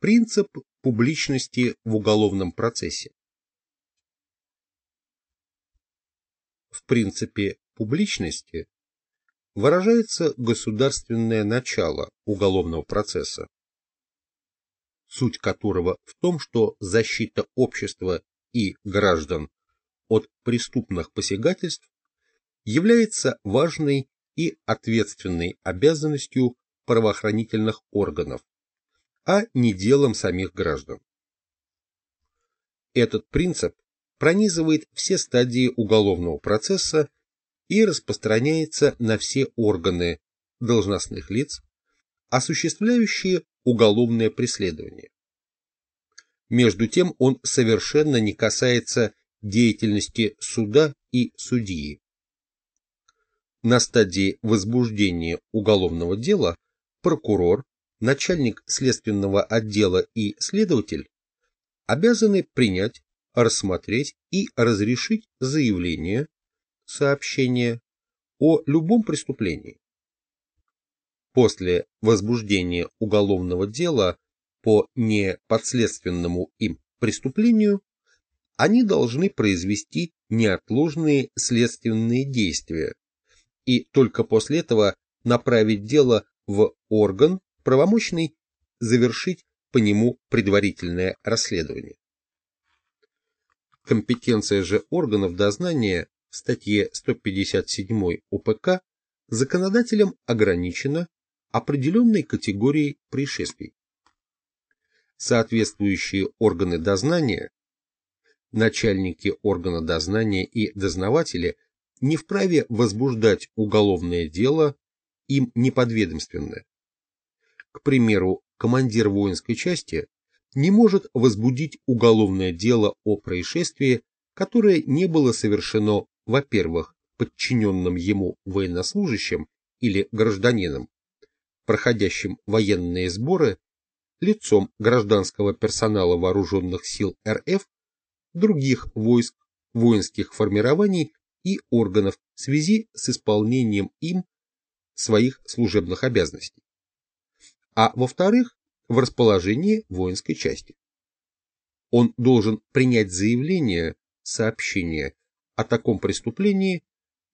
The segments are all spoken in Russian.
Принцип публичности в уголовном процессе. В принципе публичности выражается государственное начало уголовного процесса, суть которого в том, что защита общества и граждан от преступных посягательств является важной и ответственной обязанностью правоохранительных органов, а не делом самих граждан. Этот принцип пронизывает все стадии уголовного процесса и распространяется на все органы должностных лиц, осуществляющие уголовное преследование. Между тем он совершенно не касается деятельности суда и судьи. На стадии возбуждения уголовного дела прокурор, начальник следственного отдела и следователь обязаны принять, рассмотреть и разрешить заявление, сообщение о любом преступлении. После возбуждения уголовного дела по неподследственному им преступлению они должны произвести неотложные следственные действия и только после этого направить дело в орган, правомочный завершить по нему предварительное расследование. Компетенция же органов дознания в статье 157 УПК законодателем ограничена определенной категорией происшествий. Соответствующие органы дознания, начальники органа дознания и дознаватели не вправе возбуждать уголовное дело им неподведомственное. К примеру, командир воинской части не может возбудить уголовное дело о происшествии, которое не было совершено, во-первых, подчиненным ему военнослужащим или гражданином, проходящим военные сборы, лицом гражданского персонала вооруженных сил РФ, других войск, воинских формирований и органов в связи с исполнением им своих служебных обязанностей. А во-вторых, в расположении воинской части. Он должен принять заявление, сообщение о таком преступлении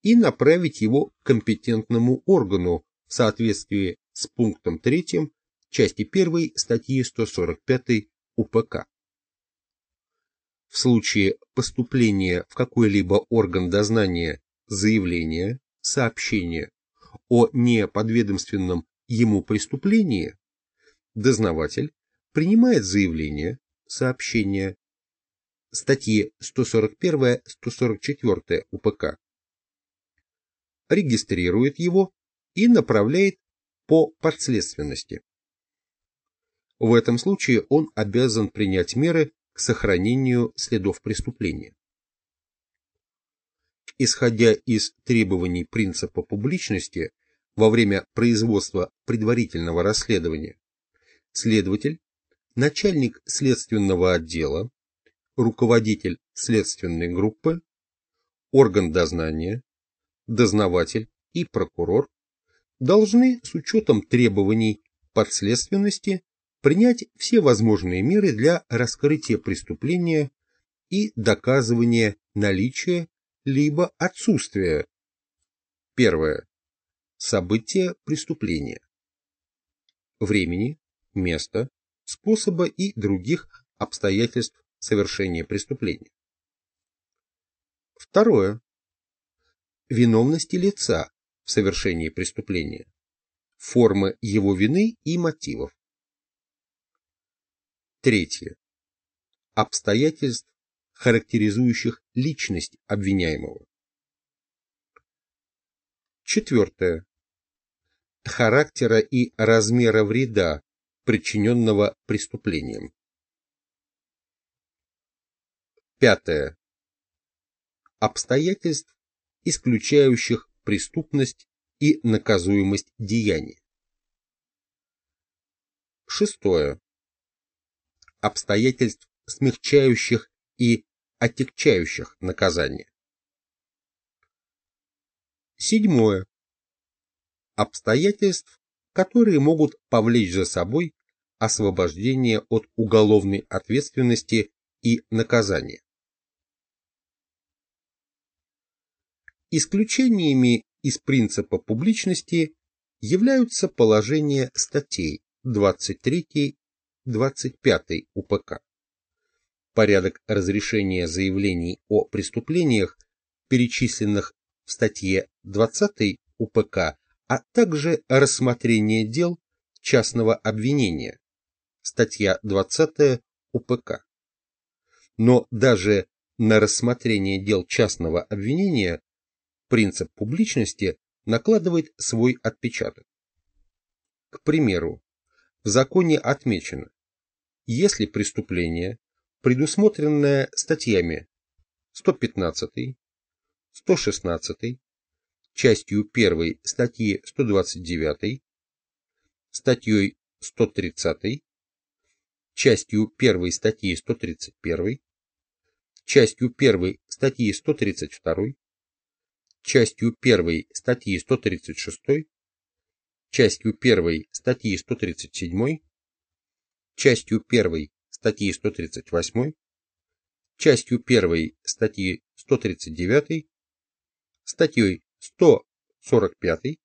и направить его компетентному органу в соответствии с пунктом 3 части 1 статьи 145 УПК. В случае поступления в какой-либо орган дознания заявления, сообщения о неподведомственном ему преступлении, дознаватель принимает заявление, сообщение, статьи 141-144 УПК, регистрирует его и направляет по подследственности. В этом случае он обязан принять меры к сохранению следов преступления. Исходя из требований принципа публичности во время производства предварительного расследования, следователь, начальник следственного отдела, руководитель следственной группы, орган дознания, дознаватель и прокурор должны с учетом требований подследственности принять все возможные меры для раскрытия преступления и доказывания наличия либо отсутствия. Первое. События преступления. Времени, места, способа и других обстоятельств совершения преступления. Второе. Виновности лица в совершении преступления, формы его вины и мотивов. Третье. Обстоятельств, характеризующих личность обвиняемого. Четвертое. Характера и размера вреда, причиненного преступлением. Пятое. Обстоятельств, исключающих преступность и наказуемость деяния. Шестое обстоятельств, смягчающих и отягчающих наказание. Седьмое. Обстоятельств, которые могут повлечь за собой освобождения от уголовной ответственности и наказания. Исключениями из принципа публичности являются положения статей 23-25 УПК. Порядок разрешения заявлений о преступлениях, перечисленных в статье 20 УПК, а также рассмотрение дел частного обвинения, статья 20 УПК. Но даже на рассмотрение дел частного обвинения принцип публичности накладывает свой отпечаток. К примеру, в законе отмечено, если преступление, предусмотренное статьями 115, 116, частью 1 статьи 129, статьей 130, частью 1 статьи 131, частью 1 статьи 132, частью 1 статьи 136, частью 1 статьи 137, частью 1 статьи 138, частью 1 статьи 139, статьей 145,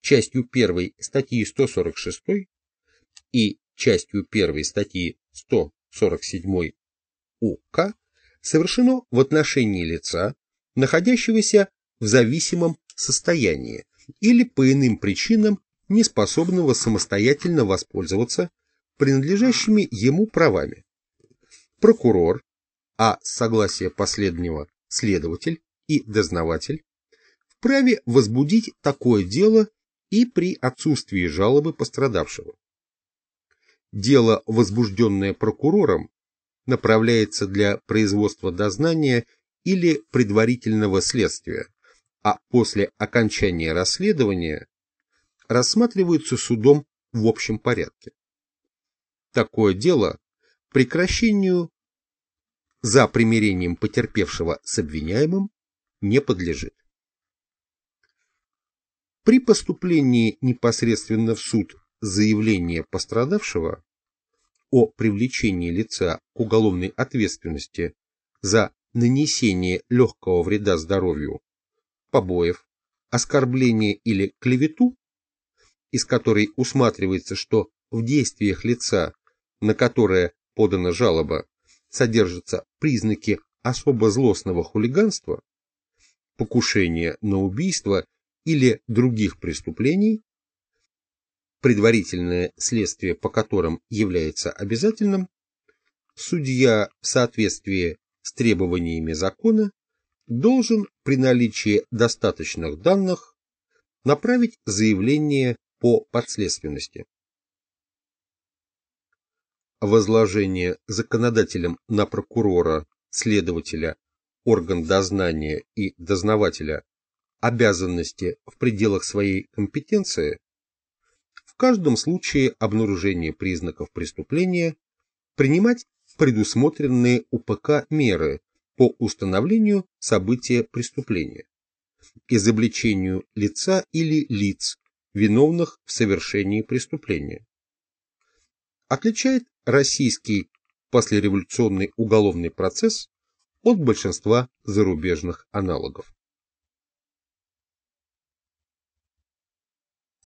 частью 1 статьи 146 и частью 1 статьи 147 УК совершено в отношении лица, находящегося в зависимом состоянии или по иным причинам не способного самостоятельно воспользоваться принадлежащими ему правами. Прокурор, а с согласия последнего следователь и дознаватель, вправе возбудить такое дело и при отсутствии жалобы пострадавшего. Дело, возбужденное прокурором, направляется для производства дознания или предварительного следствия, а после окончания расследования рассматриваются судом в общем порядке. Такое дело прекращению за примирением потерпевшего с обвиняемым не подлежит. При поступлении непосредственно в суд заявления пострадавшего о привлечении лица к уголовной ответственности за нанесение легкого вреда здоровью побоев, оскорбление или клевету, из которой усматривается, что в действиях лица, на которое подана жалоба, содержатся признаки особо злостного хулиганства, покушения на убийство или других преступлений, предварительное следствие по которым является обязательным, судья в соответствии с требованиями закона должен при наличии достаточных данных направить заявление по подследственности. Возложение законодателем на прокурора, следователя, орган дознания и дознавателя обязанности в пределах своей компетенции в каждом случае обнаружения признаков преступления принимать предусмотренные УПК меры по установлению события преступления, изобличению лица или лиц, виновных в совершении преступления. Отличает российский послереволюционный уголовный процесс от большинства зарубежных аналогов.